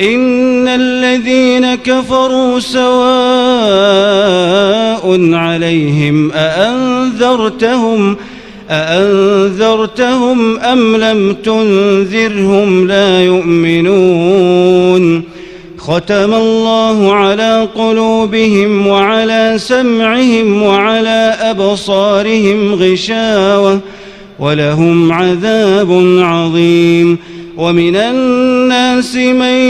إن الذين كفروا سواء عليهم أأنذرتهم أأنذرتهم أم لم تنذرهم لا يؤمنون ختم الله على قلوبهم وعلى سمعهم وعلى أبصارهم غشاوة ولهم عذاب عظيم ومن الناس من